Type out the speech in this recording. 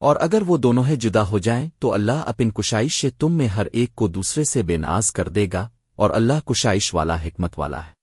اور اگر وہ دونوں ہے جدا ہو جائیں تو اللہ اپن کشائش سے تم میں ہر ایک کو دوسرے سے بے ناز کر دے گا اور اللہ کشائش والا حکمت والا ہے۔